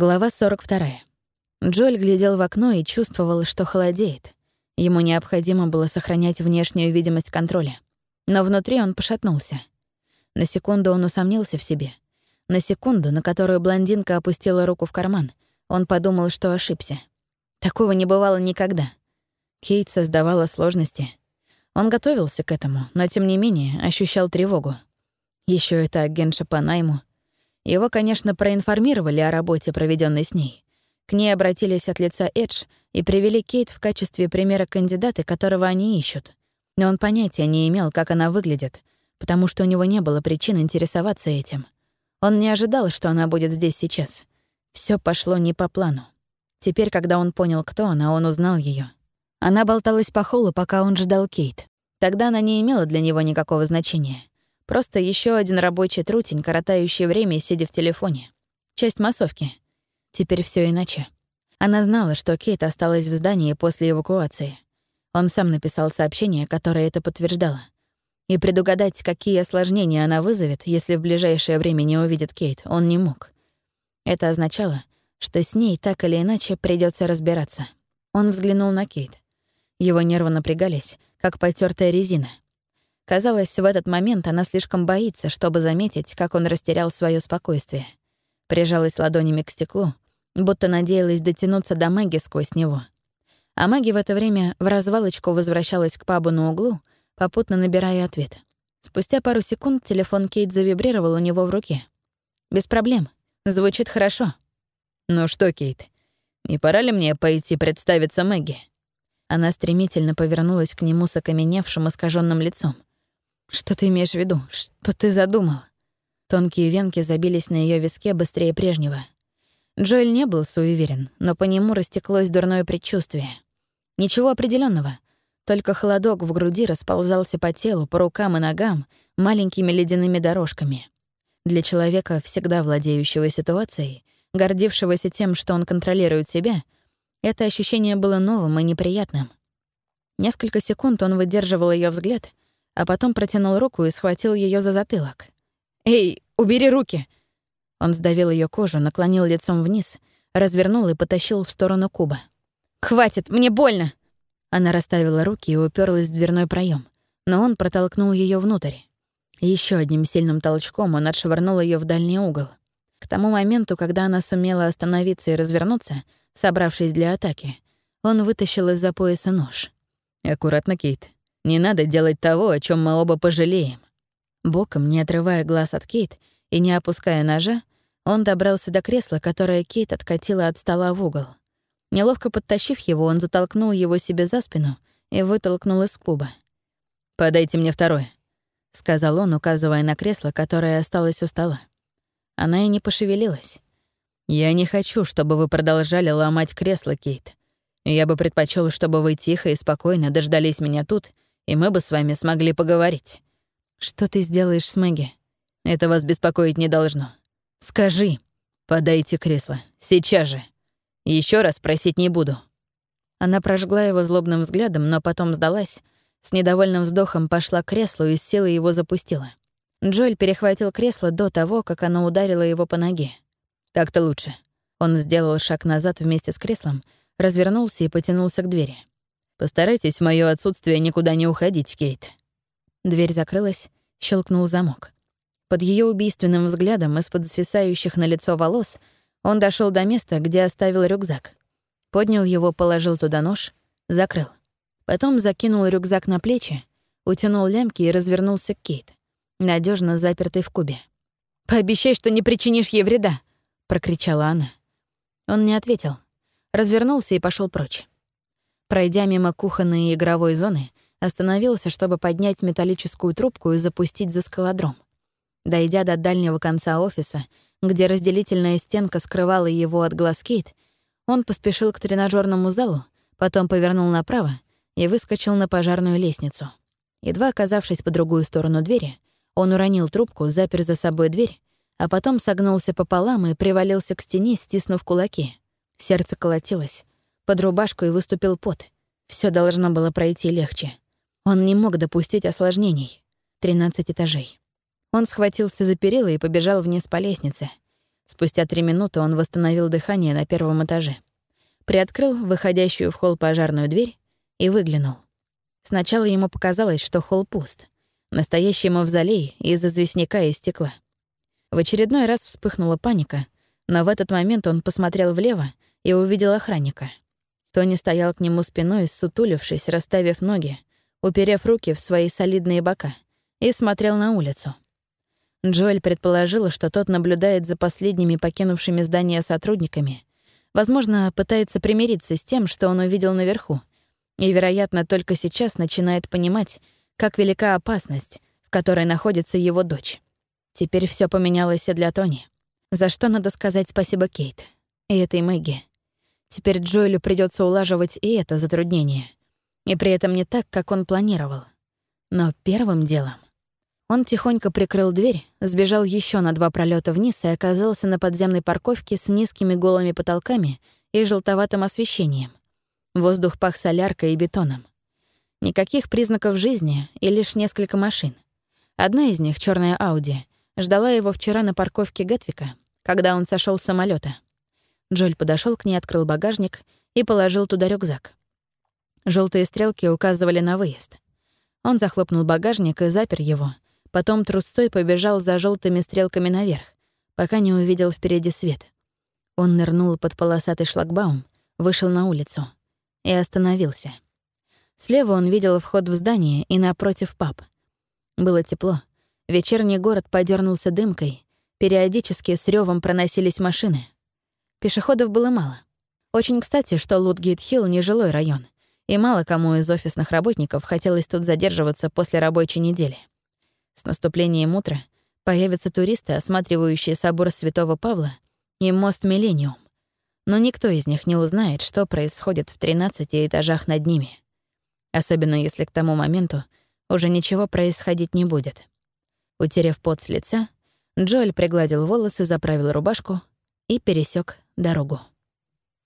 Глава 42. Джоэль глядел в окно и чувствовал, что холодеет. Ему необходимо было сохранять внешнюю видимость контроля. Но внутри он пошатнулся. На секунду он усомнился в себе. На секунду, на которую блондинка опустила руку в карман, он подумал, что ошибся. Такого не бывало никогда. Кейт создавала сложности. Он готовился к этому, но тем не менее ощущал тревогу. Еще это агентша по найму — его, конечно, проинформировали о работе, проведенной с ней. К ней обратились от лица Эдж и привели Кейт в качестве примера кандидата, которого они ищут. Но он понятия не имел, как она выглядит, потому что у него не было причин интересоваться этим. Он не ожидал, что она будет здесь сейчас. Все пошло не по плану. Теперь, когда он понял, кто она, он узнал ее. Она болталась по холлу, пока он ждал Кейт. Тогда она не имела для него никакого значения. Просто еще один рабочий трутень, коротающий время, сидя в телефоне. Часть массовки. Теперь все иначе. Она знала, что Кейт осталась в здании после эвакуации. Он сам написал сообщение, которое это подтверждало. И предугадать, какие осложнения она вызовет, если в ближайшее время не увидит Кейт, он не мог. Это означало, что с ней так или иначе придется разбираться. Он взглянул на Кейт. Его нервы напрягались, как потертая резина — Казалось, в этот момент она слишком боится, чтобы заметить, как он растерял свое спокойствие. Прижалась ладонями к стеклу, будто надеялась дотянуться до Мэгги сквозь него. А Мэгги в это время в развалочку возвращалась к пабу на углу, попутно набирая ответ. Спустя пару секунд телефон Кейт завибрировал у него в руке. «Без проблем. Звучит хорошо». «Ну что, Кейт, не пора ли мне пойти представиться Мэгги?» Она стремительно повернулась к нему с окаменевшим искаженным лицом. «Что ты имеешь в виду? Что ты задумал?» Тонкие венки забились на ее виске быстрее прежнего. Джоэль не был суеверен, но по нему растеклось дурное предчувствие. Ничего определенного, только холодок в груди расползался по телу, по рукам и ногам маленькими ледяными дорожками. Для человека, всегда владеющего ситуацией, гордившегося тем, что он контролирует себя, это ощущение было новым и неприятным. Несколько секунд он выдерживал ее взгляд, а потом протянул руку и схватил ее за затылок. «Эй, убери руки!» Он сдавил ее кожу, наклонил лицом вниз, развернул и потащил в сторону куба. «Хватит, мне больно!» Она расставила руки и уперлась в дверной проем, но он протолкнул ее внутрь. Еще одним сильным толчком он отшвырнул ее в дальний угол. К тому моменту, когда она сумела остановиться и развернуться, собравшись для атаки, он вытащил из-за пояса нож. «Аккуратно, Кейт. Не надо делать того, о чем мы оба пожалеем. Боком, не отрывая глаз от Кейт и не опуская ножа, он добрался до кресла, которое Кейт откатила от стола в угол. Неловко подтащив его, он затолкнул его себе за спину и вытолкнул из куба. «Подайте мне второе», — сказал он, указывая на кресло, которое осталось у стола. Она и не пошевелилась. «Я не хочу, чтобы вы продолжали ломать кресло, Кейт. Я бы предпочел, чтобы вы тихо и спокойно дождались меня тут и мы бы с вами смогли поговорить. Что ты сделаешь с Мэгги? Это вас беспокоить не должно. Скажи. Подайте кресло. Сейчас же. Еще раз просить не буду». Она прожгла его злобным взглядом, но потом сдалась, с недовольным вздохом пошла к креслу и с силой его запустила. Джоэль перехватил кресло до того, как оно ударило его по ноге. «Так-то лучше». Он сделал шаг назад вместе с креслом, развернулся и потянулся к двери. Постарайтесь в моё отсутствие никуда не уходить, Кейт». Дверь закрылась, щелкнул замок. Под ее убийственным взглядом из-под свисающих на лицо волос он дошел до места, где оставил рюкзак. Поднял его, положил туда нож, закрыл. Потом закинул рюкзак на плечи, утянул лямки и развернулся к Кейт, надежно запертой в кубе. «Пообещай, что не причинишь ей вреда!» — прокричала она. Он не ответил. Развернулся и пошел прочь. Пройдя мимо кухонной и игровой зоны, остановился, чтобы поднять металлическую трубку и запустить за скалодром. Дойдя до дальнего конца офиса, где разделительная стенка скрывала его от глаз Кейт, он поспешил к тренажерному залу, потом повернул направо и выскочил на пожарную лестницу. Едва оказавшись по другую сторону двери, он уронил трубку, запер за собой дверь, а потом согнулся пополам и привалился к стене, стиснув кулаки. Сердце колотилось. Под рубашкой выступил пот. Все должно было пройти легче. Он не мог допустить осложнений. 13 этажей. Он схватился за перила и побежал вниз по лестнице. Спустя три минуты он восстановил дыхание на первом этаже. Приоткрыл выходящую в холл пожарную дверь и выглянул. Сначала ему показалось, что холл пуст. Настоящий мавзолей из известняка и стекла. В очередной раз вспыхнула паника, но в этот момент он посмотрел влево и увидел охранника. Тони стоял к нему спиной, сутулившись, расставив ноги, уперев руки в свои солидные бока, и смотрел на улицу. Джоэль предположила, что тот наблюдает за последними покинувшими здание сотрудниками, возможно, пытается примириться с тем, что он увидел наверху, и, вероятно, только сейчас начинает понимать, как велика опасность, в которой находится его дочь. Теперь все поменялось и для Тони. За что надо сказать спасибо Кейт и этой Мэгги. Теперь Джоэлю придется улаживать и это затруднение. И при этом не так, как он планировал. Но первым делом... Он тихонько прикрыл дверь, сбежал еще на два пролета вниз и оказался на подземной парковке с низкими голыми потолками и желтоватым освещением. Воздух пах соляркой и бетоном. Никаких признаков жизни и лишь несколько машин. Одна из них, черная Ауди, ждала его вчера на парковке Гетвика, когда он сошел с самолета. Джоль подошел к ней, открыл багажник и положил туда рюкзак. Желтые стрелки указывали на выезд. Он захлопнул багажник и запер его, потом трусцой побежал за желтыми стрелками наверх, пока не увидел впереди свет. Он нырнул под полосатый шлагбаум, вышел на улицу и остановился. Слева он видел вход в здание и напротив паб. Было тепло, Вечерний город подернулся дымкой, периодически с ревом проносились машины. Пешеходов было мало. Очень кстати, что Лутгейт-Хилл — нежилой район, и мало кому из офисных работников хотелось тут задерживаться после рабочей недели. С наступлением утра появятся туристы, осматривающие собор Святого Павла и мост Миллениум. Но никто из них не узнает, что происходит в 13 этажах над ними. Особенно если к тому моменту уже ничего происходить не будет. Утерев пот с лица, Джоэль пригладил волосы, заправил рубашку и пересек дорогу.